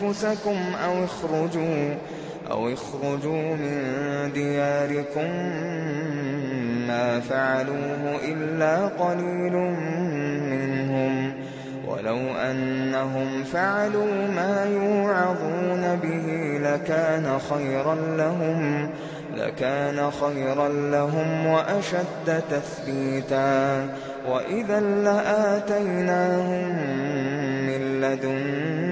أنفسكم أو اخرجوا أو اخرجوا من دياركم ما فعلوه إلا قليل منهم. ولو أنهم فعلوا ما يوعظون به لكان خيرا لهم لكان خيرا لهم وأشد تثبيتا. وإذا لآتيناهم من لدنا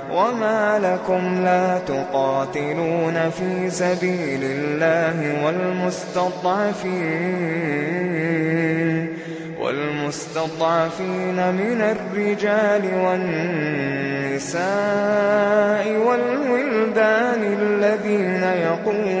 وما لكم لا تقاتلون في سبيل الله والمستضعفين والمستضعفين من الرجال والنساء والولدان الذين يقولون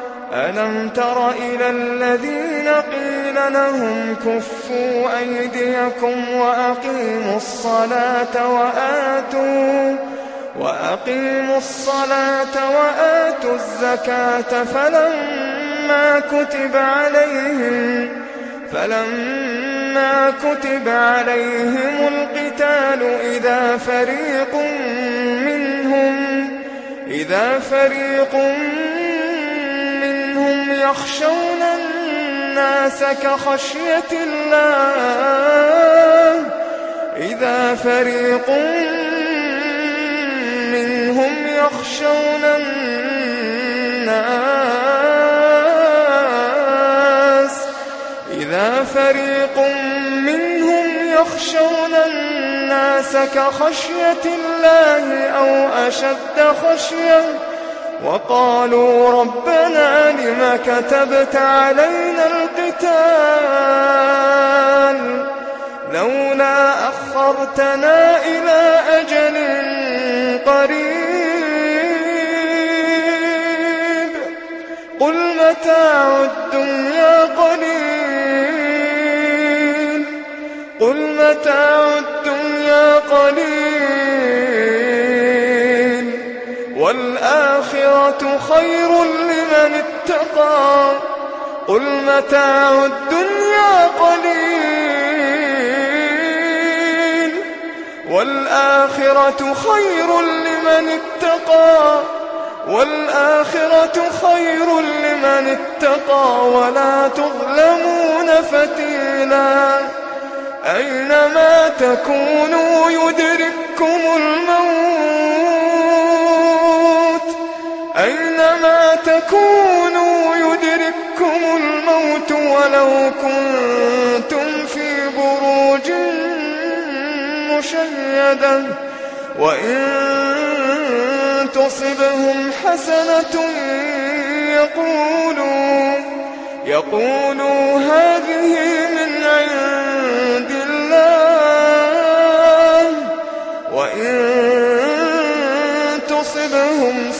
ألم تر إلى الذين قيل لهم كفوا أيديكم وأقيموا الصلاة وآتوا وأقيموا الصلاة وآتوا الزكاة فلما كتب عليهم فلما كتب عليهم القتال إذا فريق منهم إذا فريق منهم يخشون الناس كخشية الله. إذا فريق منهم يخشون الناس. إذا فريق منهم يخشون الناس كخشية الله أو أشد خشية وقالوا ربنا لم كتبت علينا القتال لولا أخرتنا إلى أجل قريب قل متاع الدنيا قليل قل متاع الدنيا قليل خير لمن اتقى. قل متاع الدنيا قليل والآخرة خير لمن اتقى. والآخرة خير لمن اتقى. ولا تظلمون فتيلا. أينما تكونوا يدرككم الموت تكونوا يدرككم الموت ولو كنتم في بروج مشيدة. وإن تصبهم حسنة يقولوا يقولوا هذه من عند الله. وإن تصبهم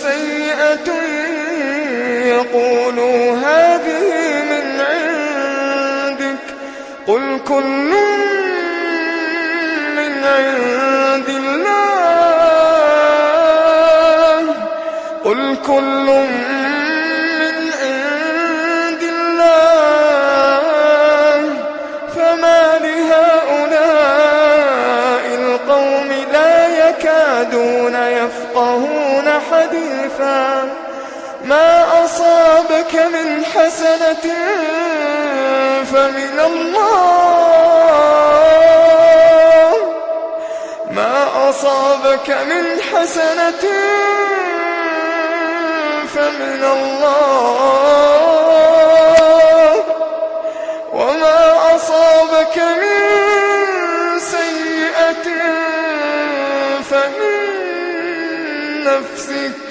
يقولوا هذه من عندك؟ قل كل من عند الله. قل كل من عند الله. فما لهؤلاء القوم لا يكادون يفقهون حديثا. ما أصابك من حسنة فمن الله. ما أصابك من حسنة فمن الله. وما أصابك من سيئة فمن نفسك.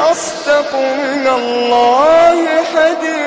أَصْدَقُ مِنَ اللَّهِ حَدِيثًا